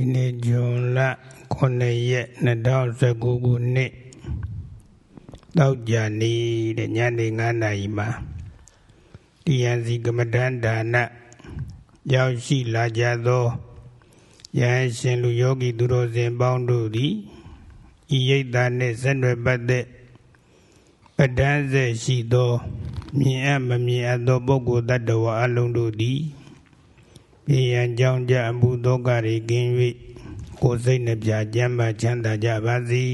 ဒီနေ့ဇွန်လ9ရက်2019ခုနှစ်တောက်ကြနေတဲ့ညနေ9နာရီမှာတရားစီကမ္မဋ္ဌာန်းဒါနရောက်ရှိလာကြသောယဟန်ရှင်လူယောဂီသူတော်စင်ပေါင်းတို့သည်ဤရိတ်သားနှင့်ဆက်နွယ်ပတ်သက်ပဒန်းစေရှိသောမြင်အပ်မမြင်အပ်သောပုဂ္ဂိုလ်တ attva အလုံးတို့သည် ပြေရန်ကြောင်းကြအမှုဒုက္ခတွေကင်း၍ကိုယ်စိတ်နှပြကျမ်းမာချမ်းသာကြပါစေ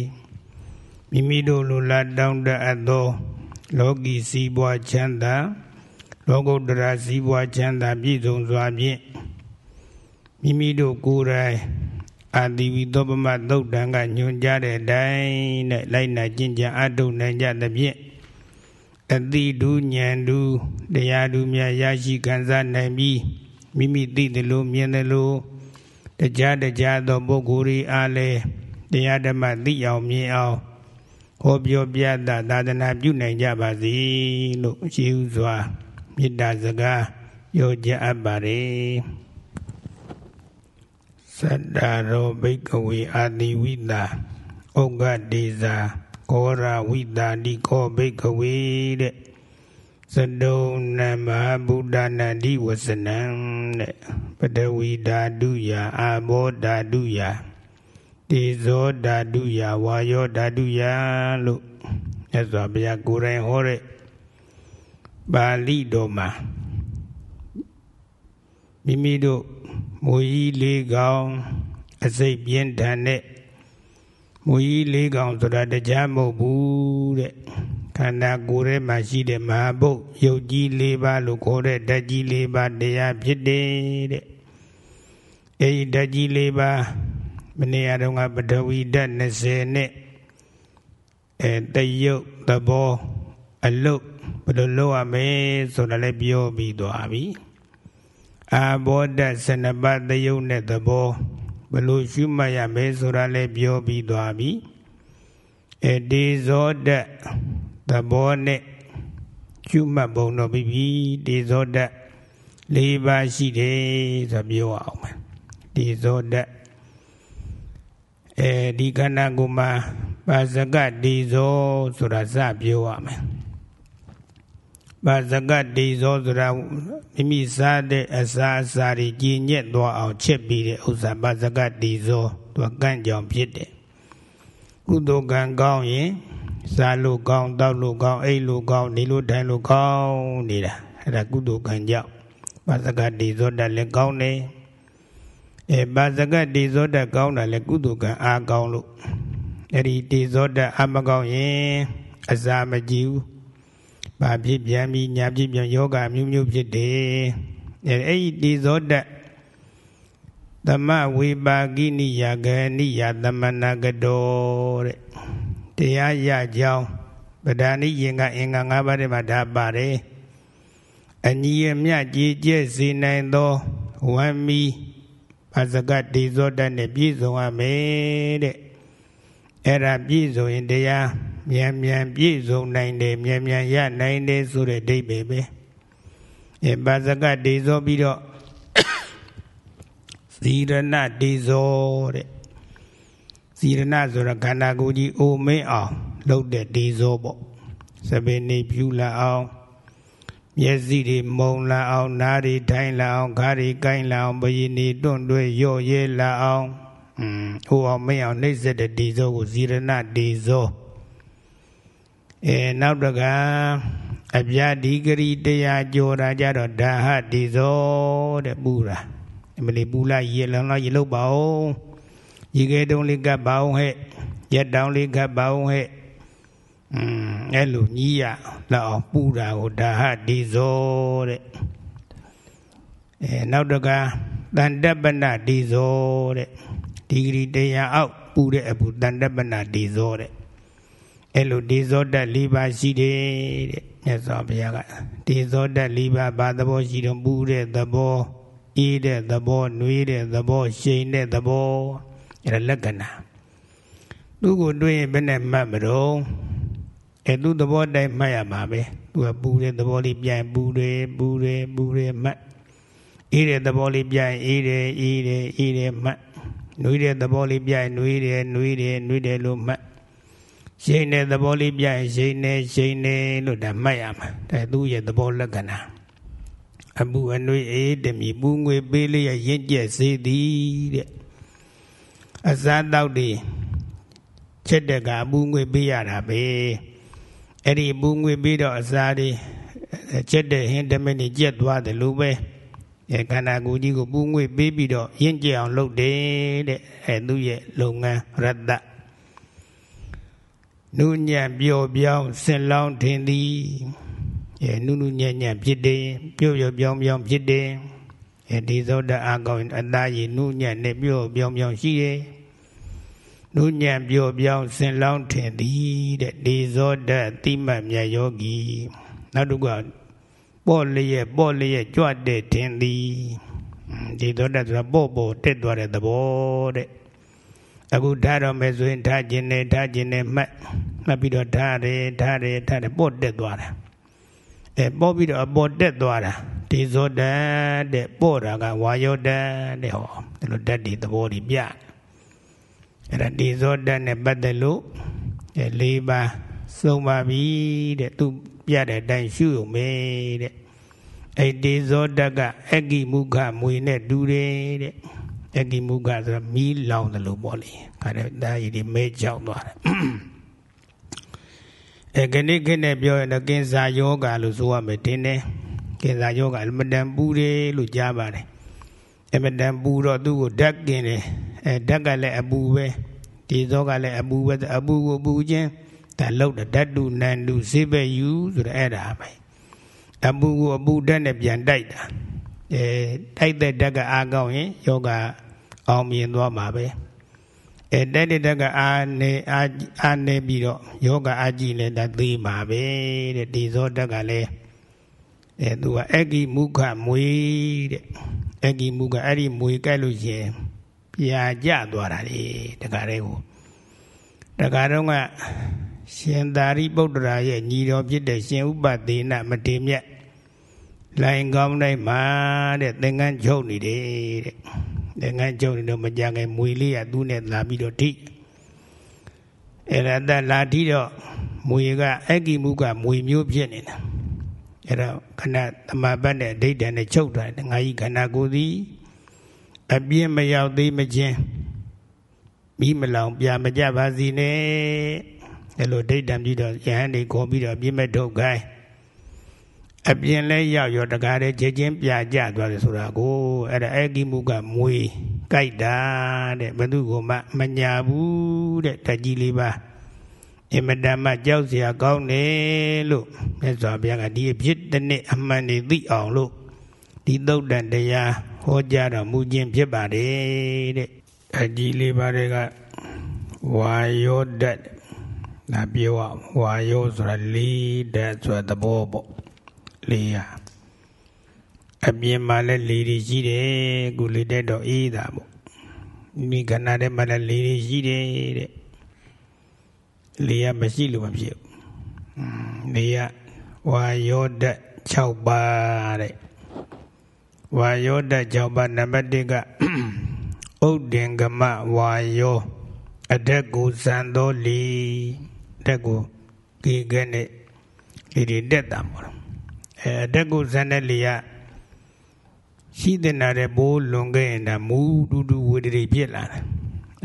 မိမိတို့လူလာတောင်းတအပ်သော လောကီစည်းပွားချမ်းသာလောကုတ္တရာစည်းပွားချမ်းသာပြည့်စုံစွာဖြင့်မိမိတို့ကိုယ်တိုင်အာတိဝိသောပမသုတ်တံကညွှန်ကြားတဲ့အတိုင်းနဲ့လိုက်နာကျင့်ကြံအထုတ်နိုင်ကြသဖြင့်အတိဒုဉဏ်ဒုတရားဒုမြတ်ရရှိခံစားနိုင်ပြီး မိမိသိတယ်လို့မြင်တယ်လို့တရားတရားသောပုဂ္ဂိုလ်ဤအားလဲတရားဓမ္မသိအောင်မြင်အောင်ဟောပြောပြတာသာသနာပြုနိုင်ကြပါစေလို့ရှိဥစွာမေတ္တာစကားပြောကြအပ်ပါတယ်သတ္တရောဘိကဝေအာတိဝိတာဩဃဒေဇာခောရဝိတာတိခောဘိကဝေတဲ့ သတုံနမဗုဒ္ဓနာတိဝစနံတဲ့ပတဝီဓာတုယအာဘောဓာတုယတေဇောဓာတုယဝါယောဓာတုယလို့မြတ်စွာဘုရားကိုယ်တိုင်ဟောတဲ့ပါဠိတော်မှာမိမိတို့မူကြီးလေးကောင်အစိတ်ပြင်းထန်တဲ့မူကြီးလေးကောင်ဆိုတာတရားမဟုတ်ဘူးတဲ့ ခန္ဓာကိုယ်ထဲမှာရှိတဲ့မဟာဘုတ်ယုတ်ကြီး၄ပါးလို့ခေါ်တဲ့ဓာတ်ကြီး၄ပါးတရားဖြစ်တယ်တဲ့အဲဒီဓာတ်ကြီး၄ပါးမနေ့အတုန်းကပထဝီဓာတ်20နဲ့အဲတယုတ်သဘောအလုတ်ဘယ်လိုလုပ်ရမလဲဆိုတာလည်းပြောပြီးသွားပြီအာဘောဓာတ်12ပါးတယုတ်နဲ့သဘောဘယ်လိုရှုမှတ်ရမလဲဆိုတာလည်းပြောပြီးသွားပြီအဲဒီဇောဓာတ် သဘောနဲ့ကျุမှတ်ပုံတော့ပြီးပြီဒီဇောဓာတ်၄ပါးရှိတယ်ဆိုပြောအောင်မယ်ဒီဇောဓာတ်အဲဒီခန္ဓာကိုယ်မှာပါဇကဒီဇောဆိုတာစပြောရမယ်ပါဇကဒီဇောဆိုတာမိမိစားတဲ့အစာအစာတွေကြည်ညက်သွားအောင်ချက်ပြီးတဲ့ဥစ္စာပါဇကဒီဇောသူကကန့်ကြောင်ဖြစ်တယ်ကုသိုလ်ကံကောင်းရင် စားလို့ကောင်းတောက်လို့ကောင်းအိတ်လို့ကောင်းနေလို့ထိုင်လို့ကောင်းနေတာအဲ့ဒါကုသိုလ်ကံကြောင့်ပါဇကတိဇောတလည်းကောင်းတယ်အဲပါဇကတိဇောတကောင်းတာလည်းကုသိုလ်ကံအားကောင်းလို့အဲ့ဒီတိဇောတအမကောင်းရင်အစာမကြည့်ဘူးဘာဖြစ်ပြန်ပြီးညာဖြစ်ပြန်ယောဂမျိုးမျိုးဖြစ်တယ်အဲအဲ့ဒီတိဇောတသမဝေပါကိနိယဂနိယသမဏကတောတဲ့ တရားရကြောင်းပဒာနိယင်ကအင်္ဂါ၅ပါးထဲမှာဒါပါတယ်အညီအမျှကြည်ကျက်စေနိုင်သောဝမ်းမီပါစကတေဇောတနဲ့ပြည့်စုံရမယ်တဲ့အဲ့ဒါပြည့်စုံရင်တရားမြန်မြန်ပြည့်စုံနိုင်တယ်မြန်မြန်ရနိုင်တယ်ဆိုတဲ့ဒိဋ္ဌိပဲအဲပါစကတေဇောပြီးတော့သီရဏတေဇောတဲ့ စီရဏဆိုတာခန္ဓာကိုယ်ကြီးအိုမင်းအောင်လှုပ်တဲ့ဒီဇောပေါ့စပင်းနေဖြူလာအောင်မျက်စိတွေမုံလာအောင်နားတွေထိုင်းလာအောင်ခါးတွေကိုင်းလာအောင်ဘယင်းတွေတွန့်တွဲရော့ရဲလာအောင်อืมဟိုအောင်မင်းအောင်နှိမ့်ဆက်တဲ့ဒီဇောကိုစီရဏဒီဇောအဲနောက်တကအပြာဒီဂရီတရားကြောတာကြတော့ဒါဟဒီဇောတဲ့ပူတာအမလီပူလာရေလောင်လာရေလုတ်ပါအောင် ရေခဲတုံးလေးကပ်ပါအောင်ဟဲ့ရက်တောင်လေးကပ်ပါအောင်ဟဲ့อืมအဲ့လိုညီးရလောက်အောင်ပူတာကိုဒါဟဒီဇောတဲ့အဲနောက်တကတန်တပနဒီဇောတဲ့ဒီဂရီတရားအောက်ပူတဲ့အပူတန်တပနဒီဇောတဲ့အဲ့လိုဒီဇောတက်၄ပါးရှိတယ်တဲ့မြတ်စွာဘုရားကဒီဇောတက်၄ပါးဘာသဘောရှိတော့ပူတဲ့သဘောအေးတဲ့သဘော၊နှွေးတဲ့သဘော၊ရှိန်တဲ့သဘော အဲ့ဒါလက္ခဏာသူ့ကိုတွေ့ရင်ဘယ်နဲ့မှတ်မလို့အဲသူ့သဘောတိုင်းမှတ်ရမှာပဲသူကပူတဲ့သဘောလေးပြန်ပူတယ်ပူတယ်ပူတယ်မှတ်အေးတဲ့သဘောလေးပြန်အေးတယ်အေးတယ်အေးတယ်မှတ်နှွေးတဲ့သဘောလေးပြရင်နှွေးတယ်နှွေးတယ်နှွေးတယ်လို့မှတ်ရှိန်တဲ့သဘောလေးပြရင်ရှိန်နေရှိန်နေလို့ဒါမှတ်ရမှာဒါသူ့ရဲ့သဘောလက္ခဏာအမှုအနှွေးအေးတမီပူငွေပေးလေးရရင့်ကျက်စေသည်တဲ့ အစားတောက်တွေချက်တဲ့ကအပူငွေပေးရတာပဲအဲ့ဒီအပူငွေပေးတော့အစားတွေချက်တဲ့ဟင်းတမင်းတွေကြက်သွားတယ်လို့ပဲအဲခန္ဓာကိုယ်ကြီးကိုပူငွေပေးပြီးတော့ရင့်ကျက်အောင်လုပ်တယ်တဲ့အဲသူ့ရဲ့လုပ်ငန်းရတ္တနုညံ့ပျော်ပြောင်းဆင်လောင်းထင်သည်အဲနုနုညံ့ညံ့ဖြစ်တယ်ပျော်ပျော်ပြောင်းပြောင်းဖြစ်တယ် အဲဒီသောတအာကောင်းအသားရည်နုညံ့နဲ့ပျော်ပြောင်းပြောင်းရှိတယ်နုညံ့ပျော်ပြောင်းဆင်လောင်းထင်သည်တဲ့ဒီသောတတိမတ်မြတ်ယောဂီနောက်တစ်ခုကပေါ့လျက်ပေါ့လျက်ကြွတဲ့ထင်သည်ဒီသောတဆိုတာပေါ့ပေါ့တက်သွားတဲ့သဘောတဲ့အခုထားတော့မယ်ဆိုရင်ထားခြင်းနဲ့ထားခြင်းနဲ့မှတ်မှတ်ပြီးတော့ထားတယ်ထားတယ်ထားတယ်ပေါ့တက်သွားတာအဲပေါ့ပြီးတော့အပေါ်တက်သွားတာ ဒီဇောတတဲ့ပေါ့တာကဝါယောတတဲ့ဟောဒီလိုဓာတ်ဒီသဘောဒီပြအဲ့ဒါဒီဇောတနဲ့ပတ်သက်လို့အဲ၄ပါးစုံပါပြီတဲ့သူပြတဲ့အတိုင်းရှုုံမေတဲ့အဲ့ဒီဇောတကအဂိမုခမွေနဲ့တူတယ်တဲ့အဂိမုခဆိုတာမီးလောင်တယ်လို့ပေါ့လေခါတဲ့ဒါရည်ဒီမဲကြောက်သွားတယ်အဲခဏခဏပြောရင်တော့ကင်ဆာယောဂါလို့ဆိုရမယ်တင်းတယ် ကင်ဆာယောဂါအမတန်ပူတယ်လို့ကြားပါတယ်အမတန်ပူတော့သူ့ကိုဓာတ်กินတယ်အဲဓာတ်ကလည်းအပူပဲဒီဇောကလည်းအပူပဲအပူကိုပူခြင်းဒါလောက်ဓာတ်တုနန္တုစေဘယူဆိုတဲ့အဲ့ဒါပဲအပူကိုအပူဓာတ်နဲ့ပြန်တိုက်တာအဲတိုက်တဲ့ဓာတ်ကအားကောင်းရင်ယောဂအောင်မြင်သွားမှာပဲအဲတိုက်တဲ့ဓာတ်ကအားနေအားအားနေပြီးတော့ယောဂအားကြည့်လဲဒါသေးမှာပဲတဲ့ဒီဇောဓာတ်ကလည်း အဲသူကအဂိမုခမွေတဲ့အဂိမုခအဲ့ဒီမွေကြိုက်လို့ရှင်ပြာကျသွားတာလေတခါတည်းကိုတခါတော့ကရှင်သာရိပုတ္တရာရဲ့ညီတော်ဖြစ်တဲ့ရှင်ဥပသေနမထေမြတ်လိုင်ကောင်းတိုင်းမှာတဲ့သင်္ကန်းချုပ်နေတယ်တဲ့သင်္ကန်းချုပ်နေတော့မကြခင်မွေလေးကသူ့နဲ့လာပြီးတော့ထိအဲ့ဒါတလာထိတော့မွေကအဂိမုကမွေမျိုးဖြစ်နေတာ အဲ့တော့ခဏသမပတ်နဲ့အဋိဋ္ဌာနဲ့ချုပ်တာငါကြီးခန္ဓာကိုယ်သည်အပြင်းမရောက်သေးမချင်းမိမလောင်ပြမကြပါစီနဲ့အဲ့လိုဒိဋ္ဌံပြီးတော့ယဟန်တွေခေါ်ပြီးတော့ပြင်းမဲ့ထုတ်ခိုင်းအပြင်လဲရောက်ရောတကားတဲ့ခြေချင်းပြကြသွားတယ်ဆိုတာကိုအဲ့ဒါအဂိမှုကမွေကြိုက်တာတဲ့ဘသူကမှမညာဘူးတဲ့တကြီးလေးပါ အင်မတန်မှကြောက်စရာကောင်းတယ်လို့မြတ်စွာဘုရားကဒီအဖြစ်တစ်နှစ်အမှန်တွေသိအောင်လို့ဒီသုတ်တန်တရားဟောကြားတော်မူခြင်းဖြစ်ပါတယ်တဲ့အကြီးလေးပါးတွေကဝါယောဓာတ်ဒါပြောဝါယောဆိုတာလေးဓာတ်ဆိုတဲ့ဘောပေါ့လေးရအမြင်မှလည်းလေးတွေရှိတယ်ကုလေးတဲ့တော့အေးတာပေါ့မိခန္ဓာထဲမှာလည်းလေးတွေရှိတယ်တဲ့ လေးရမရှိလို့မဖြစ်ဘူးလေးရဝါယောဓာတ်6ပါးတဲ့ဝါယောဓာတ်6ပါးနံပါတ်1ကဥဒ္ဒင်္ဂမဝါယောအဓက်ကိုဇံတော်လီတက်ကိုဒီကဲနဲ့ဒီတွေတက်တာပေါ့အဲအတက်ကိုဇန်တဲ့လေကရှိတဲ့နာတဲ့ဘိုးလွန်ခဲ့ရင်ဒါမူတူတူဝေဒရီဖြစ်လာတယ်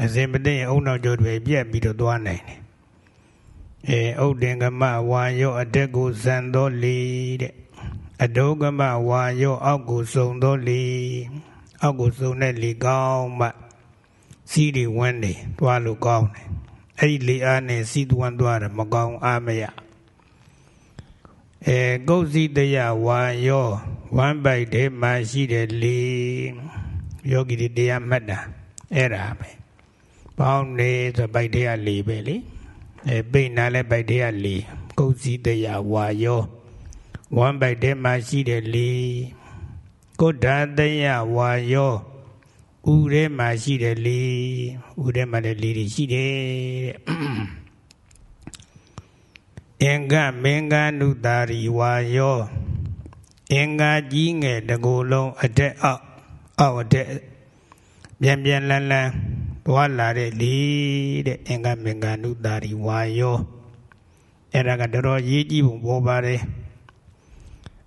အစဉ်မတည့်အုံနောက်ကျော်တွေပြက်ပြီးတော့သွားနိုင်တယ် အဲဥဒင်္ဂမဝါယောအတက်ကိုဇန်တော်လေတဲ့အဒုကမဝါယောအောက်ကိုစုံတော်လေအောက်ကိုစုံတဲ့လေကောင်းမှစီးတွေဝန်းနေသွားလို့ကောင်းတယ်အဲ့ဒီလေအားနဲ့စီးသွန်းသွားတယ်မကောင်းအားမရအဲကုတ်စီတယဝါယောဝမ်းပိုက်ထဲမှာရှိတဲ့လေယောဂီတွေတရားမှတ်တာအဲ့ဒါပဲပေါင်းနေဆိုပိုက်ထဲကလေပဲလေ အဲပိတ်နာလဲပိုက်ထဲကလေကုတ်စီတယဝါယောဝမ်းပိုက်ထဲမှာရှိတဲ့လေကုဋ္ဌတယဝါယောဥထဲမှာရှိတယ်လေဥထဲမှာလည်းလေတွေရှိတယ်တဲ့အင်္ဂမင်္ဂနုတာရီဝါယောအင်္ဂါကြီးငယ်တကူလုံးအတက်အောက်အောက်အတက်ပြန်ပြန်လန်းလန်း သွားလာတဲ့လေတဲ့အင်္ဂမင်္ဂနုတာရီဝါယောအဲ့ဒါကတော်တော်ရေးကြည့်ဖို့ပေါ်ပါတယ်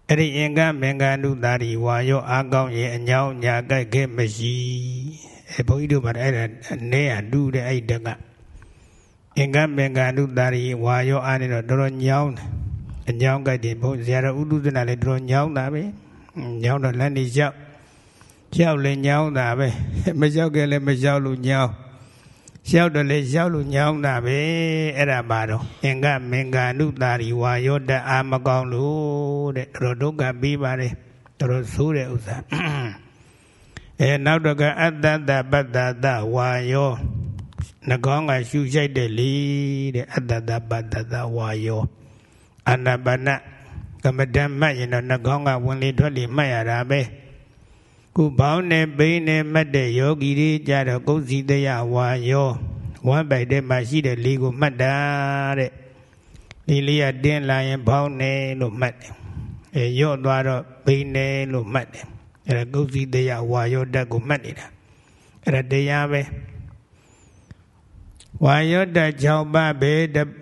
အဲ့ဒီအင်္ဂမင်္ဂနုတာရီဝါယောအားကောင်းရင်အညောင်းညာကြိုက်ခဲ့မရှိအဲဘုန်းကြီးတို့ဗါအဲ့ဒါအနေအတူတဲ့အဲ့တကအင်္ဂမင်္ဂနုတာရီဝါယောအားနေတော့တော်တော်ညောင်းတယ်အညောင်းကြိုက်တယ်ဘုန်းဇာရဥဒုသနာလည်းတော်တော်ညောင်းတာပဲညောင်းတော့လမ်းနေရောက် ရောက်လဲညောင်းတာပဲမရောက်ခဲ့လဲမရောက်လို့ညောင်းရောက်တယ်လဲရောက်လို့ညောင်းတာပဲအဲ့ဒါပါတော့အင်္ဂမင်္ဂနုတာရီဝါယောတအာမကောင်းလို့တဲ့တော်ဒုက္ခပြီးပါတယ်တော်ဆိုးတဲ့ဥစ္စာအဲနောက်တော့ကအတ္တတပတ္တတဝါယောနှကောင်းကရှုရှိုက်တယ်လေတဲ့အတ္တတပတ္တတဝါယောအနာပါနကမ္မဓမ္မရင်တော့နှကောင်းကဝင်လေထွက်လေမှတ်ရတာပဲ ခုဘောင်းနဲ့ပိန်းနဲ့မှတ်တဲ့ယောဂီတွေကြတော့ကုသီတယဝါယောဝမ်းပိုက်တဲ့မှာရှိတဲ့လေကိုမှတ်တာတဲ့လေလေးကတင်းလာရင်ဘောင်းနဲ့လို့မှတ်တယ်အဲရော့သွားတော့ပိန်းနဲ့လို့မှတ်တယ်အဲဒါကုသီတယဝါယောဓာတ်ကိုမှတ်နေတာအဲဒါတရားပဲဝါယောဓာတ်6ပါးပဲ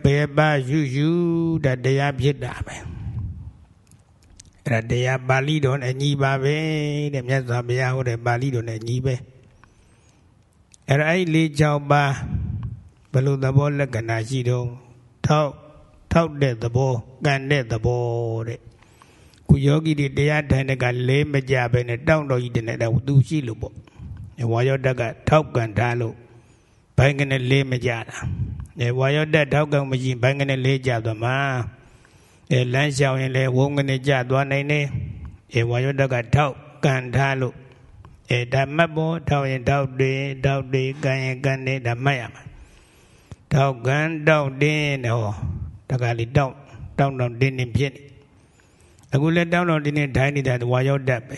ဘယ်ပါရှုရှုဒါတရားဖြစ်တာပဲ အဲ့ဒါတရားပါဠိတော်နဲ့ညီပါပဲတဲ့မြတ်စွာဘုရားဟောတဲ့ပါဠိတော်နဲ့ညီပဲအဲ့ဒါအဲ့လေး၆ပါးဘယ်လိုသဘောလက္ခဏာရှိတော့ထောက်ထောက်တဲ့သဘောကန်တဲ့သဘောတဲ့ခုယောဂီတွေတရားထိုင်တဲ့ကလေးမကြပဲနဲ့တောင်းတော်ကြီးတဲ့တဲ့သူရှိလို့ပေါ့ဝါယောတက်ကထောက်ကန်ထားလို့ဘိုင်းကနေလေးမကြတာအဲဝါယောတက်ထောက်ကန်မရှိဘိုင်းကနေလေးကြသွားမှာ အဲလမ်းလျှောက်ရင်လည်းဝုန်းကနေကြသွားနိုင်တယ်အဲဝါယောတကထောက်ကန်ထားလို့အဲဓမ္မဘောထောက်ရင်ထောက်တွေထောက်တွေကန်ရင်ကန်နေဓမ္မရမှာထောက်ကန်တောက်တင်းတော့တကလေးတောက်တောက်တောက်တင်းတင်းဖြစ်နေအခုလည်းတောက်တောက်တင်းတင်းထိုင်းနေတာဝါယောတက်ပဲ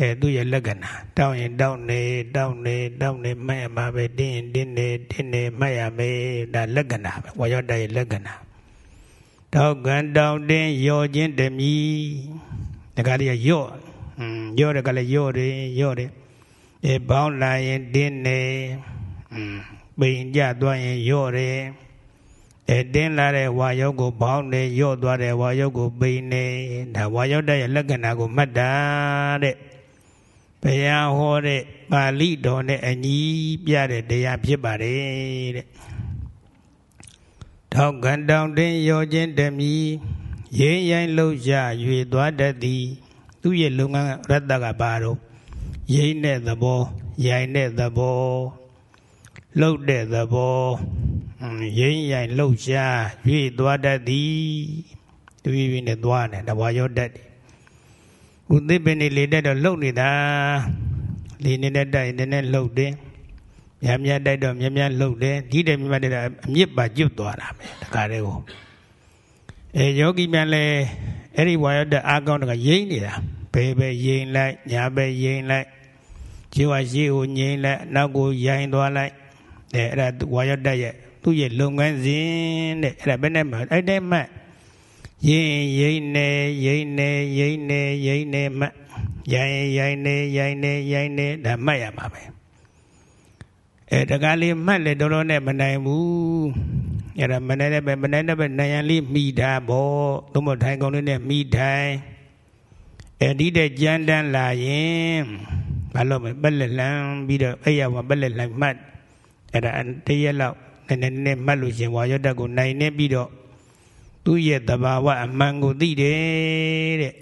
အဲသူ့ရဲ့လက္ခဏာတောက်ရင်တောက်နေတောက်နေတောက်နေမှတ်ရမှာပဲတင်းရင်တင်းနေတင်းနေမှတ်ရမယ်ဒါလက္ခဏာပဲဝါယောတက်ရဲ့လက္ခဏာ တောက်ကန်တောက်တင်းယောခြင်းတမီတခါလေးယော့อืมယော့တယ်ကလည်းယော့တယ်ယော့တယ်အဲဘောင်းလာရင်တင်းနေอืมပိန်ကြသွားရင်ယော့တယ်အဲတင်းလာတဲ့ဝါယောကိုဘောင်းနေယော့သွားတဲ့ဝါယောကိုပိန်နေဒါဝါယောတဲ့လက္ခဏာကိုမှတ်တာတဲ့ဘုရားဟောတဲ့ပါဠိတော်နဲ့အညီပြတဲ့တရားဖြစ်ပါတယ်တဲ့ ထောက်ကန်တောင်တင်ရောခြင်းတမီရင်းရိုင်းလှုပ်ရှား၍သွားတတ်သည်သူ့ရဲ့လုပ်ငန်းရတ္တကဘာတော့ရိမ့်တဲ့သဘောရိုင်တဲ့သဘောလှုပ်တဲ့သဘောရင်းရိုင်လှုပ်ရှား၍သွားတတ်သည်တဝီဝီနဲ့သွားတယ်တဘွားရောတတ်တယ်ဥသိပင်နေလေတက်တော့လှုပ်နေတာလေနေတဲ့တိုက်နေနဲ့လှုပ်တယ် မြတ်မြတ်တိုက်တော့မြတ်မြတ်လှုပ်တယ်ဒီတဲ့မြတ်မြတ်တိုက်အမြစ်ပါကျွတ်သွားတာပဲတခါတည်းကိုအဲယောဂီမြန်လဲအဲ့ဒီဝါရတအာကောင်းတကရိမ့်နေတာဘယ်ပဲရိမ့်လိုက်ညာပဲရိမ့်လိုက်ခြေဝါရှိကိုငိမ့်လိုက်နောက်ကိုရိုင်းသွားလိုက်အဲအဲ့ဒါဝါရတရဲ့သူ့ရဲ့လုပ်ငန်းစဉ်တဲ့အဲ့ဒါဘယ်နဲ့မှအဲ့တဲ့မှရင်ရိမ့်နေရိမ့်နေရိမ့်နေရိမ့်နေမှရိုင်းရိုင်းနေရိုင်းနေရိုင်းနေဒါမှတ်ရမှာပဲ အဲတကားလေးမှတ်လေတော်တော်နဲ့မနိုင်ဘူးအဲ့ဒါမနိုင်တဲ့ပဲမနိုင်တဲ့ပဲနိုင်ရန်လေးမိတာပေါ့သို့မဟုတ်ထိုင်ကုန်လေးနဲ့မိထိုင်အဲဒီတဲ့ကြမ်းတမ်းလာရင်ဘာလို့မပက်လက်လန်းပြီးတော့အဲ့ရကပက်လက်လိုက်မှတ်အဲ့ဒါတရက်လောက်နည်းနည်းနဲ့မှတ်လို့ရှင်ဝါရတ္တကိုနိုင်နေပြီးတော့သူ့ရဲ့တဘာဝအမှန်ကိုသိတယ်တဲ့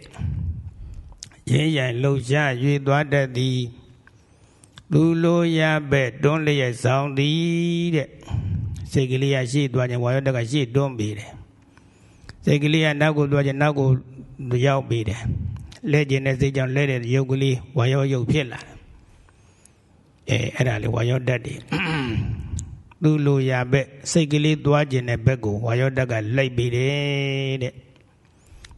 ရင်းရိုင်လှုပ်ရှား၍သွားတတ်သည် သူလိုရပဲ့တွန်းလျက်ဆောင်သည်တဲ့စိတ်ကလေးကရှေ့သွားခြင်းဝါရတကရှေ့တွန်းပေးတယ်စိတ်ကလေးကနောက်ကိုသွားခြင်းနောက်ကိုရောက်ပေးတယ်လဲခြင်းနဲ့စိတ်ကြောင့်လဲတဲ့ရုပ်ကလေးဝါရောရုပ်ဖြစ်လာတယ်အဲအဲ့ဒါလေးဝါရောတတ်တယ်သူလိုရပဲ့စိတ်ကလေးသွားခြင်းတဲ့ဘက်ကိုဝါရောတက်ကလိုက်ပေးတယ်တဲ့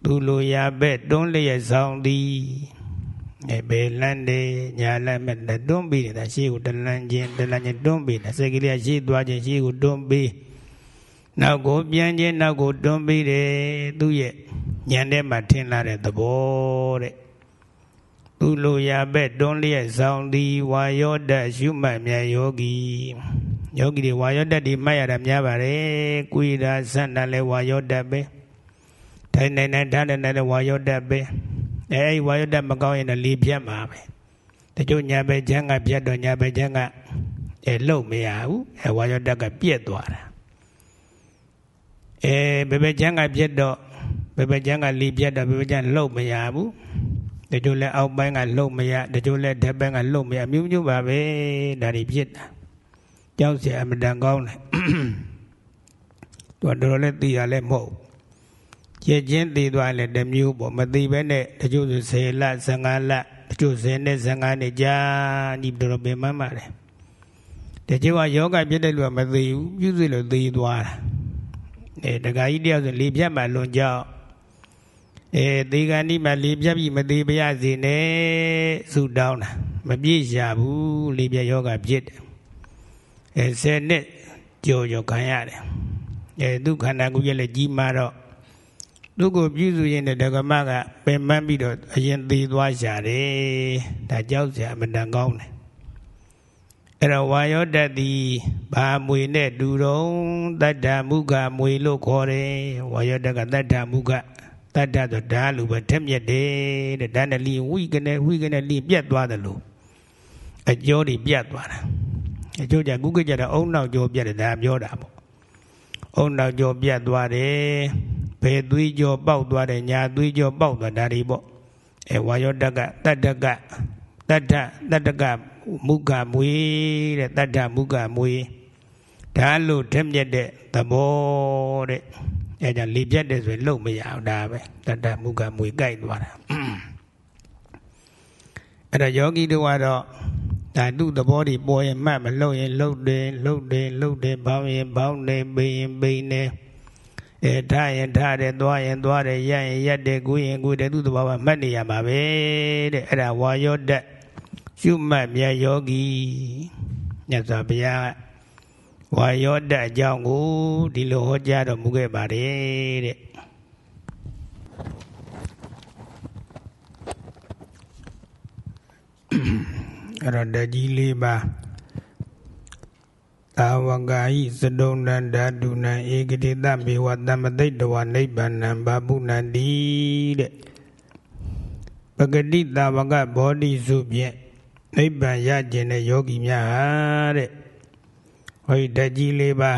သူလိုရပဲ့တွန်းလျက်ဆောင်သည် အဲဘယ်လန်းနေညာလန်းမဲ့တွန်းပြီးနေတာရှေ့ကိုတလန်းချင်းတလန်းချင်းတွန်းပြီးတာစိတ်ကလေးကရှေ့သွားချင်းရှေ့ကိုတွန်းပြီးနောက်ကိုပြန်ချင်းနောက်ကိုတွန်းပြီးတယ်သူ့ရဲ့ညံထဲမှာထင်လာတဲ့သဘောတဲ့သူသူလိုရာဘက်တွန်းလျက်ဆောင်သည်ဝါယောတရှုမှတ်မြတ်ယောဂီယောဂီတွေဝါယောတဒီမှတ်ရတာများပါတယ်။ကုရဆန္ဒလည်းဝါယောတပဲ။ထိုင်နေနေထားနေနေဝါယောတပဲ။ အဲဒီဝါယုဒ္ဒမကောင်းရင်တော့လေပြတ်မှာပဲတချို့ညာဘက်ချမ်းကပြတ်တော့ညာဘက်ချမ်းကအဲလုံမရဘူးအဲဝါယုဒ္ဒကပြက်သွားတာအဲဘယ်ဘက်ချမ်းကပြက်တော့ဘယ်ဘက်ချမ်းကလေပြတ်တော့ဘယ်ဘက်ချမ်းလုံမရဘူးတချို့လဲအောက်ပိုင်းကလုံမရတချို့လဲဓာတ်ပိုင်းကလုံမရမြို့မြို့ပါပဲဒါတွေဖြစ်တာကြောက်စရာအမတန်ကောင်းတယ်သူကတော်တော်လေးသိရလဲမဟုတ် ကျက်ချင်းသိသွားလဲတမျိုးပေါ့မသိဘဲနဲ့တချို့ဆို10လ15လတချို့10နဲ့15နှစ်ကြာဒီတော်တော်ပင်မမှတယ်တချို့ကယောဂဖြစ်တဲ့လူကမသိဘူးပြုစုလို့သိသွားတာအဲတခါကြီးတယောက်ဆိုလေပြတ်မှလွန်ကြောက်အဲသေကဏိမှာလေပြတ်ပြီမသေးပါရစေနဲ့ဆုတောင်းတာမပြည့်ရဘူးလေပြတ်ယောဂဖြစ်တယ်အဲဆယ်နှစ်ကြော်ကြော်ခံရတယ်အဲသူခန္ဓာကိုယ်ရဲ့လည်းကြီးမာတော့ သူကိုပြုစုရင်တဲ့ဒကမကပင်ပန်းပြီးတော့အရင်သေးသွားရှာတယ်ဒါကြောက်စရာအမတန်ကောင်းတယ်အဲ့တော့ဝါယောတတ်သည်ဘာမွေနဲ့တူတော့တတ္တမုခမွေလို့ခေါ်တယ်ဝါယောတတ်ကတတ္တမုခတတ္တဆိုဓာလူပဲထက်မြက်တယ်တဲ့ဓာနဲ့လီဝိကနေဝိကနေလီပြတ်သွားတယ်လို့အကျော်တွေပြတ်သွားတာအကျော်ကြကုကကြတာအုံနောက်ကျော်ပြတ်တယ်ဒါပြောတာပေါ့အုံနောက်ကျော်ပြတ်သွားတယ် ဘယ်သွေးကျော်ပေါက်သွားတယ်ညာသွေးကျော်ပေါက်သွားဒါတွေပေါ့အဲဝါယောတကတတ္တကတတ္ထတတ္တကမုကမွေတဲ့တတ္ထမုကမွေဓာလို့ထက်မြက်တဲ့သဘောတဲ့အဲကြောင့်လေပြတ်တယ်ဆိုရင်လုံမရအောင်ဒါပဲတတ္တမုကမွေကြိုက်သွားတာအဲ့တော့ယောဂီတို့ကတော့ဒါသူ့သဘောတွေပေါ်ရင်မှတ်မလုံရင်လုံတယ်လုံတယ်လုံတယ်ဘောင်းရင်ဘောင်းတယ်ပိန်ရင်ပိန်တယ် အဲထားရင်ထားတယ်သွားရင်သွားတယ်ရက်ရင်ရက်တယ်ကိုရင်ကိုတယ်သူ့သဘောကမှတ်နေရမှာပဲတဲ့အဲ့ဒါဝါယောတတ်ရှုမှတ်မြတ်ယောဂီမြတ်စွာဘုရားဝါယောတအကြောင်းကိုဒီလိုဟောကြားတော်မူခဲ့ပါတယ်တဲ့အဲ့တော့တကြီးလေးပါ သာဝကာယိသဒုံနန္ဓာတုနံဧကတိတမေဝတမသိတဝနိဗ္ဗာနံဘာပုဏ္ဏတိတဲ့ပဂတိတာဝကဘောဓိစုဖြင့်နိဗ္ဗာန်ရကျင်တဲ့ယောဂီများဟာတဲ့ဟောဒီဓာတ်ကြီးလေးပါ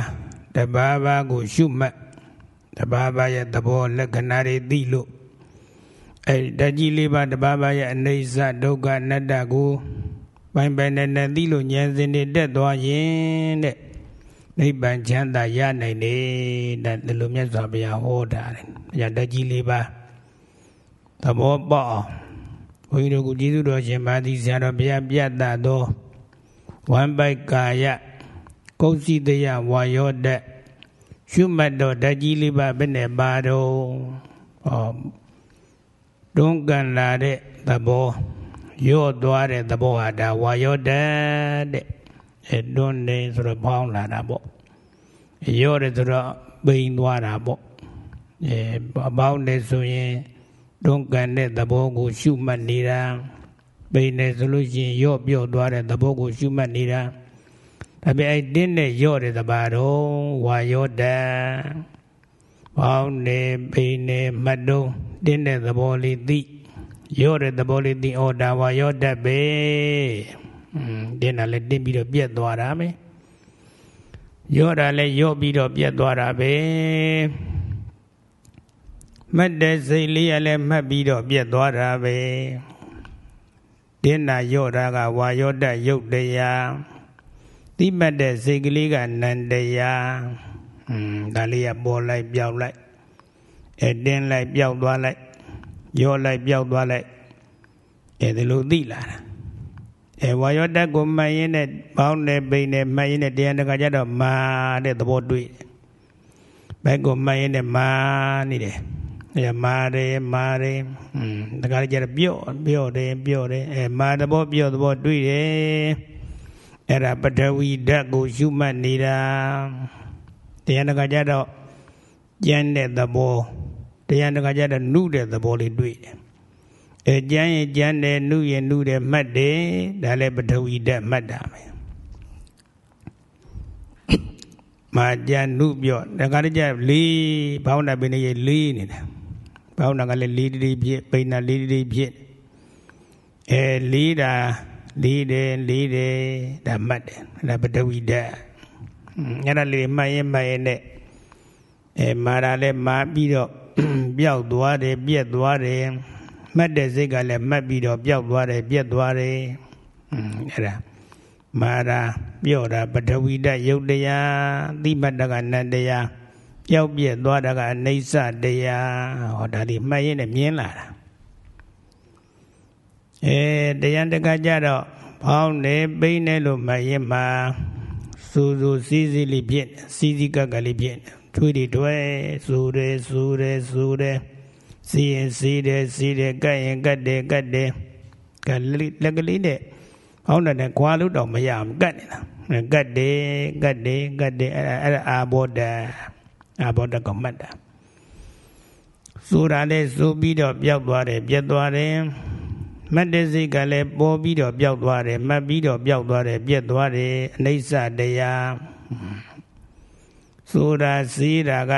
တဘာဘာကိုရှုမှတ်တဘာဘာရဲ့သဘောလက္ခဏာတွေသိလို့အဲဓာတ်ကြီးလေးပါတဘာဘာရဲ့အနေဆဒုက္ခအနတ္တကို ပိုင်ပိုင်နဲ့နဲ့သိလို့ဉာဏ်စဉ်တွေတက်သွားရင်တဲ့နိဗ္ဗာန်ချမ်းသာရနိုင်တယ်တဲ့ဒီလိုမြတ်စွာဘုရားဟောတာတဲ့။ညာဓာတ်ကြီးလေးပါသဘောပေါက်အောင်ဘုန်းကြီးတို့ကကျေးဇူးတော်ရှင်ပါသည်ဆရာတော်ဘုရားပြတ်တာသောဝမ်ပိုက်ကာယကုသီတယဝါယောတရှုမှတ်တော်ဓာကြီးလေးပါဘယ်နဲ့ပါတော့ဟောတွန်းကန်လာတဲ့သဘော ရော့သွားတဲ့သဘောဟာဒါဝါယောတတဲ့အဲတွန်းနေဆိုတော့ပေါင်းလာတာပေါ့ရော့တယ်ဆိုတော့ပိန်သွားတာပေါ့အဲပေါင်းနေဆိုရင်တွန်းကန်တဲ့သဘောကို ရှုမှတ်နေတာပိန်နေဆိုလို့ရှိရင်ရော့ပြော့သွားတဲ့သဘောကို ရှုမှတ်နေတာဒါပေမဲ့တင်းနဲ့ရော့တဲ့တပါတော့ဝါယောတပေါင်းနေပိန်နေမှတ်တော့တင်းတဲ့သဘောလေးသိ ရော့တဲ့သဘောလေးသိဩဒါဝါရော့တတ်ပဲอืมတင်းတာလည်းတင်းပြီးတော့ပြက်သွားတာပဲရော့တာလည်းရော့ပြီးတော့ပြက်သွားတာပဲမှတ်တဲ့စိတ်လေးရလည်းမှတ်ပြီးတော့ပြက်သွားတာပဲတင်းနာရော့တာကဝါရော့တတ်ရုပ်တရားတိမှတ်တဲ့စိတ်ကလေးကနန္တရားอืมဒါလေးကပေါ်လိုက်ပြောက်လိုက်အဲတင်းလိုက်ပြောက်သွားလိုက် ရောလိုက်ပြောက်သွားလိုက်အဲဒီလိုသိလာတာအဲဝါယောတက်ကိုမှတ်ရင်းနဲ့ပေါင်းနဲ့ပိန်နဲ့မှတ်ရင်းနဲ့တရားတခါကျတော့မာတဲ့သဘောတွေ့တယ်ဘက်ကိုမှတ်ရင်းနဲ့မာနေတယ်အဲမာတယ်မာတယ်อืมတခါကျတော့ပြော့ပြော့တယ်ပြော့တယ်အဲမာသဘောပြော့သဘောတွေ့တယ်အဲ့ဒါပထဝီဓာတ်ကိုရှုမှတ်နေတာတရားတခါကျတော့ကျန်တဲ့သဘော တရားတခါကျတော့နုတဲ့သဘောလေးတွေ့တယ်အဲကျမ်းရင်ကျမ်းတယ်နှုရင်နှုတယ်မှတ်တယ်ဒါလည်းပထဝီဓာတ်မှတ်တာပဲမာကြနှုပြော့ဒါကတည်းကလေးဘောင်းနာပင်လေးလေးနေတယ်ဘောင်းနာကလည်းလေးတိဖြစ်ပိဏလေးတိဖြစ်အဲလေးတာလေးတယ်လေးတယ်ဒါမှတ်တယ်ဒါပထဝီဓာတ်အဲ့ဒါလေးမှတ်ရင်မှတ်ရင်နဲ့အဲမာတာလည်းမာပြီးတော့ ပျောက်သွားတယ်ပြက်သွားတယ်မှတ်တဲ့စိတ်ကလည်းမှတ်ပြီးတော့ပျောက်သွားတယ်ပြက်သွားတယ်အဲ့ဒါမာရာပြော့တာပထဝီဓာတ်ယုတ်တရားသိမှတ်တကနတ်တရားပျောက်ပြက်သွားတာကအနိစ္စတရားဟောဒါဒီမှတ်ရင်းနဲ့မြင်လာတာအဲတရားတကကြတော့ဘောင်းနေပိန်းနေလို့မှတ်ရင်မှာစူစူစီးစီးလေးဖြစ်စီးစီးကကလေးဖြစ် ထွေးတွေတွဲစူတယ်စူတယ်စူတယ်စီရင်စီးတယ်စီးတယ်ကတ်ရင်ကတ်တယ်ကတ်တယ်ကလက်ကလေးနဲ့ဟောင်းတဲ့ကွာလို့တော့မရဘူးကတ်နေတာကတ်တယ်ကတ်တယ်ကတ်တယ်အဲ့ဒါအဲ့ဒါအာဘောဒအာဘောဒကမတ်တာဆိုတာလေဆိုပြီးတော့ပျောက်သွားတယ်ပြတ်သွားတယ်မတ်တဲ့စိတ်ကလည်းပေါ်ပြီးတော့ပျောက်သွားတယ်မှတ်ပြီးတော့ပျောက်သွားတယ်ပြတ်သွားတယ်အနိစ္စတရား ဆိုတာစီးတာက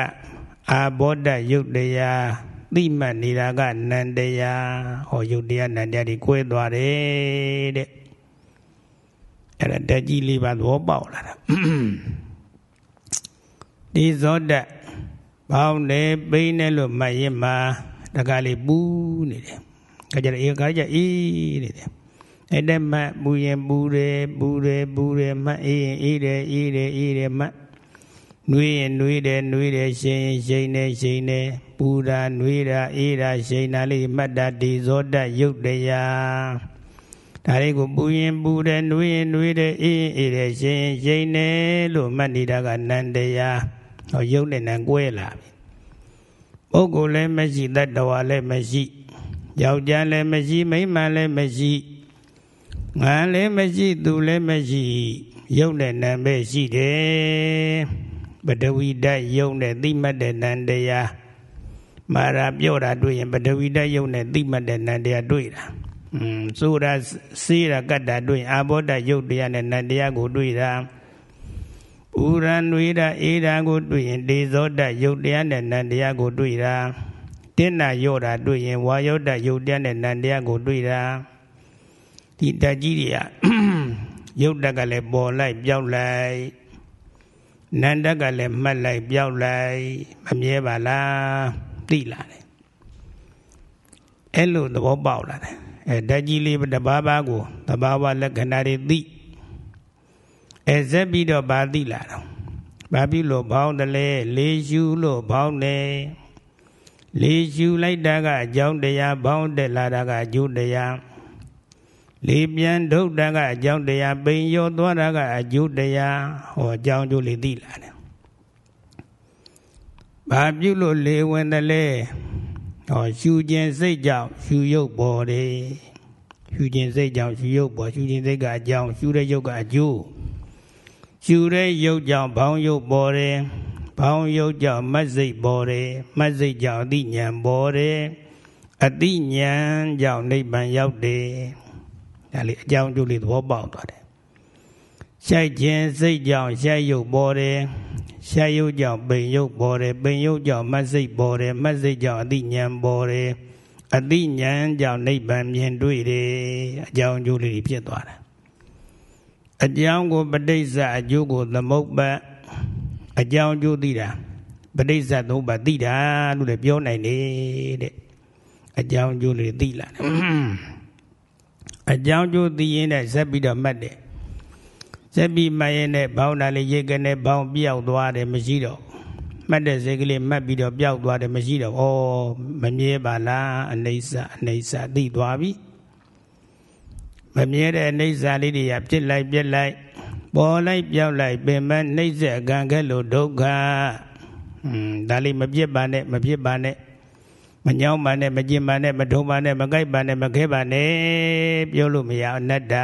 အာဘောဒယုတ်တရားသိမှတ်နေတာကနန္တရားဟောယုတ်တရားနန္တရားတွေကွဲသွားတယ်တဲ့အဲ့ဒါတက်ကြီးလေးပါသဘောပေါက်လာတာဒီဇောတဘောင်းနေပိန်းနေလို့မှတ်ရင်မှာတကားလေးပူးနေတယ်ခါကြတယ်အေးခါကြအေးနေတယ်အဲ့ဒါမှပူရင်ပူတယ်ပူတယ်ပူတယ်မှတ်အေးရင်အေးတယ်အေးတယ်အေးတယ်မှတ် နွေးရင်နွေးတယ်နွေးတယ်ရှိန်ရင်ရှိန်တယ်ရှိန်တယ်ပူတာနွေးတာအေးတာရှိန်တာလေးမှတ်တာဒီဇောတယုတ်တရားဒါလေးကိုပူရင်ပူတယ်နွေးရင်နွေးတယ်အေးရင်အေးတယ်ရှိန်ရင်ရှိန်တယ်လို့မှတ်နေတာကနန္တရားဟောယုတ်နဲ့နံကွဲလာပြီပုဂ္ဂိုလ်လည်းမရှိတတ္တဝါလည်းမရှိယောက်ျားလည်းမရှိမိန်းမလည်းမရှိငါလည်းမရှိသူလည်းမရှိယုတ်နဲ့နံပဲရှိတယ် ပဒဝီဓာတ်ယုတ်နဲ့သိမှတ်တဲ့နံတရားမာရာပြောတာတွေ့ရင်ပဒဝီဓာတ်ယုတ်နဲ့သိမှတ်တဲ့နံတရားတွေ့တာอืมဆိုတာစေးတာကတ္တာတွေ့အာဘောဓယုတ်တရားနဲ့နံတရားကိုတွေ့တာပူရန်နွေတာအေးတာကိုတွေ့ရင်ဒေဇောတယုတ်တရားနဲ့နံတရားကိုတွေ့တာတင်းနာရော့တာတွေ့ရင်ဝါယောတယုတ်တရားနဲ့နံတရားကိုတွေ့တာဒီတကြီးတွေကယုတ်တက်ကလည်းပေါ်လိုက်ပြောက်လိုက် နန္တကလည်းမှတ်လိုက်ပြောက်လိုက်မမြဲပါလားသိလာတယ်အဲ့လိုသဘောပေါက်လာတယ်အဲဓာကြီးလေးတဘာဘာကိုတဘာဝလက္ခဏာတွေသိအဲဇက်ပြီးတော့ဗာသိလာတော့ဘာပြီလို့ဘောင်းတလဲလေးရှူလို့ဘောင်းနေလေးရှူလိုက်တာကအကြောင်းတရားဘောင်းတက်လာတာကအကျိုးတရား လေးပြန်ဒုတ်တာကအကြောင်းတရားပိန်ရောသွားတာကအကျိုးတရားဟောအကြောင်းကျိုးလေးသိလာတယ်ဘာပြုလို့လေဝင်တယ်လဲဟောရှူခြင်းစိတ်ကြောင့်ရှူရုပ်ပေါ်တယ်ရှူခြင်းစိတ်ကြောင့်ရှူရုပ်ပေါ်ရှူခြင်းစိတ်ကအကြောင်းရှူတဲ့ရုပ်ကအကျိုးရှူတဲ့ရုပ်ကြောင့်ဘောင်းရုပ်ပေါ်တယ်ဘောင်းရုပ်ကြောင့်မတ်စိတ်ပေါ်တယ်မတ်စိတ်ကြောင့်အတိညာပေါ်တယ်အတိညာကြောင့်နိဗ္ဗာန်ရောက်တယ် ဒါလေးအကြောင်းကျိုးလေးသဘောပေါက်သွားတယ်ရှိုက်ခြင်းစိတ်ကြောင့်ရှိုက်ရုပ်ပေါ်တယ်ရှိုက်ရုပ်ကြောင့်ပိန်ရုပ်ပေါ်တယ်ပိန်ရုပ်ကြောင့်မတ်စိတ်ပေါ်တယ်မတ်စိတ်ကြောင့်အတိညာပေါ်တယ်အတိညာကြောင့်နိဗ္ဗာန်မြင်တွေ့တယ်အကြောင်းကျိုးလေးဖြစ်သွားတယ်အကြောင်းကိုပဋိစ္စအကျိုးကိုသမုပ္ပတ်အကြောင်းကျိုးသိတာပဋိစ္စသုံးပါသိတာလို့လည်းပြောနိုင်တယ်တဲ့အကြောင်းကျိုးလေးသိလာတယ် အကြောင်းကျိုးသိရင်လည်းဇက်ပြီးတော့မှတ်တယ်ဇက်ပြီးမှတ်ရင်လည်းဘောင်းတာလေးရိတ်ကနေဘောင်းပြောက်သွားတယ်မရှိတော့မှတ်တဲ့စိတ်ကလေးမှတ်ပြီးတော့ပျောက်သွားတယ်မရှိတော့ဩမမြဲပါလားအနိစ္စအနိစ္စသိသွားပြီမမြဲတဲ့အိဋ္ဌာလေးတွေကပြစ်လိုက်ပြစ်လိုက်ပေါ်လိုက်ပြောက်လိုက်ပင်မနှိမ့်ဆက်အကံခဲ့လို့ဒုက္ခอืมဒါလေးမပြစ်ပါနဲ့မပြစ်ပါနဲ့ မညောင်းပါနဲ့မကျင်ပါနဲ့မထုံပါနဲ့မကြိုက်ပါနဲ့မခဲပါနဲ့ပြောလို့မရအနတ္တ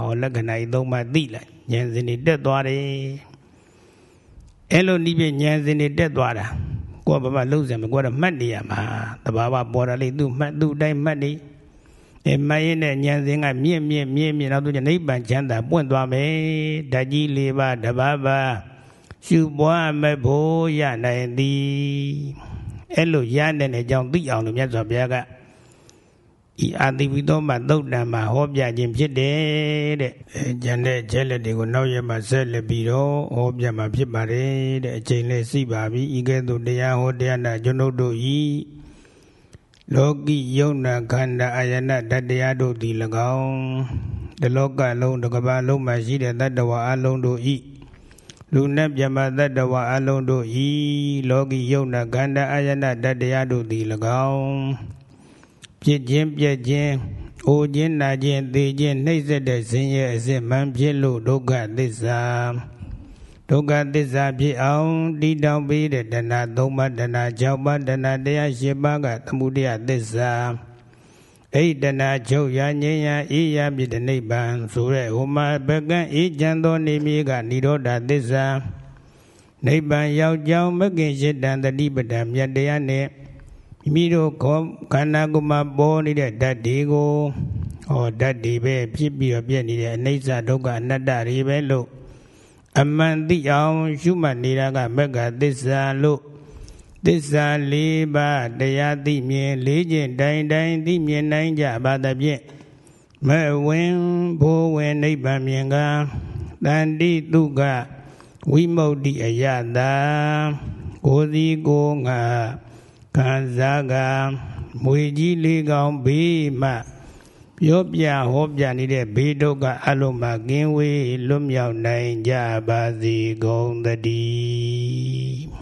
ဟောလက္ခဏာဤသုံးပါးသိလိုက်ဉာဏ်စဉ်တွေတက်သွားတယ်အဲ့လိုနိဗ္ဗာန်ဉာဏ်စဉ်တွေတက်သွားတာကိုယ်ကဘာမှလုံးစံမကိုယ်ကတော့မှတ်နေရမှာတဘာဝပေါ်တာလေးသူ့မှတ်သူ့တိုင်းမှတ်နေအဲမရင်တဲ့ဉာဏ်စဉ်ကမြင့်မြင့်မြင့်မြင့်နောက်တော့နိဗ္ဗာန်ချမ်းသာပွင့်သွားမယ်ဓာတ်ကြီး၄ပါးတပါးပါရှုပွားမဲ့ဖို့ရနိုင်သည် အဲ့လိုရတဲ့အကြောင်းသိအောင်လို့မြတ်စွာဘုရားကဤအာတိဝိသောမှာသုတ်တံမှာဟောပြခြင်းဖြစ်တယ်တဲ့အဲကျန်တဲ့ကျက်လက်တွေကိုနောက်ရမှာဆက်လက်ပြီးတော့ဟောပြမှာဖြစ်ပါတယ်တဲ့အချိန်လေးရှိပါပြီဤကဲ့သို့တရားဟောတရားနာကျွန်ုပ်တို့ဤလောကီယုံနာခန္ဓာအာယနာတတရားတို့သည်၎င်းတလောကလုံးတစ်ကမ္ဘာလုံးမှာရှိတဲ့တတ္တဝါအလုံးတို့ဤ လူနဲ့မြမတတ္တဝါအလုံးတို့ဤလောကီယုံနာခန္ဓာအာယနာတတရားတို့သည်၎င်းဖြစ်ခြင်းပြည့်ခြင်းအိုခြင်းနာခြင်းသိခြင်းနှိမ့်ဆက်တဲ့ဆင်းရဲအစစ်မှန်ဖြစ်လို့ဒုက္ခသစ္စာဒုက္ခသစ္စာဖြစ်အောင်တည်တောင်ပေးတဲ့တဏှာ၃ပါးတဏှာ၆ပါးတဏှာတရား၈ပါးကသမှုတရားသစ္စာ အိတနာချုပ်ရငြိမ်းရအေးရပြတဲ့နိဗ္ဗာန်ဆိုတဲ့ဟိုမှာပကံအေးချမ်းသောနေမြေကនិရောဓသစ္စာနိဗ္ဗာန်ရောက်ကြောင်းမကင်ရှိတံတတိပဒံမြတ်တရားနဲ့မိမိတို့ခေါ်ခန္ဓာကိုယ်မှာပေါ်နေတဲ့ဓာတ်တွေကိုဟောဓာတ်တွေပဲဖြစ်ပြီးတော့ပြည့်နေတဲ့အနိစ္စဒုက္ခအနတ္တတွေပဲလို့အမှန်သိအောင်ရှုမှတ်နေတာကမက္ကသစ္စာလို့ သစ္စာ၄ပါးတရားသိမြင်လေးကျင့်တိုင်းတိုင်းသိမြင်နိုင်ကြပါသဖြင့်မဝင်ဘိုးဝင်နိဗ္ဗာန်မြင်ကတန်တိတုကဝိမု ക്തി အယတာကိုယ်စီကိုငါခံစားကမွေကြီးလေးကောင်ဘေးမှပြောပြဟောပြနေတဲ့ဘေးဒုက္ခအလုံးမှာကင်းဝေးလွတ်မြောက်နိုင်ကြပါစေကုန်သတည်း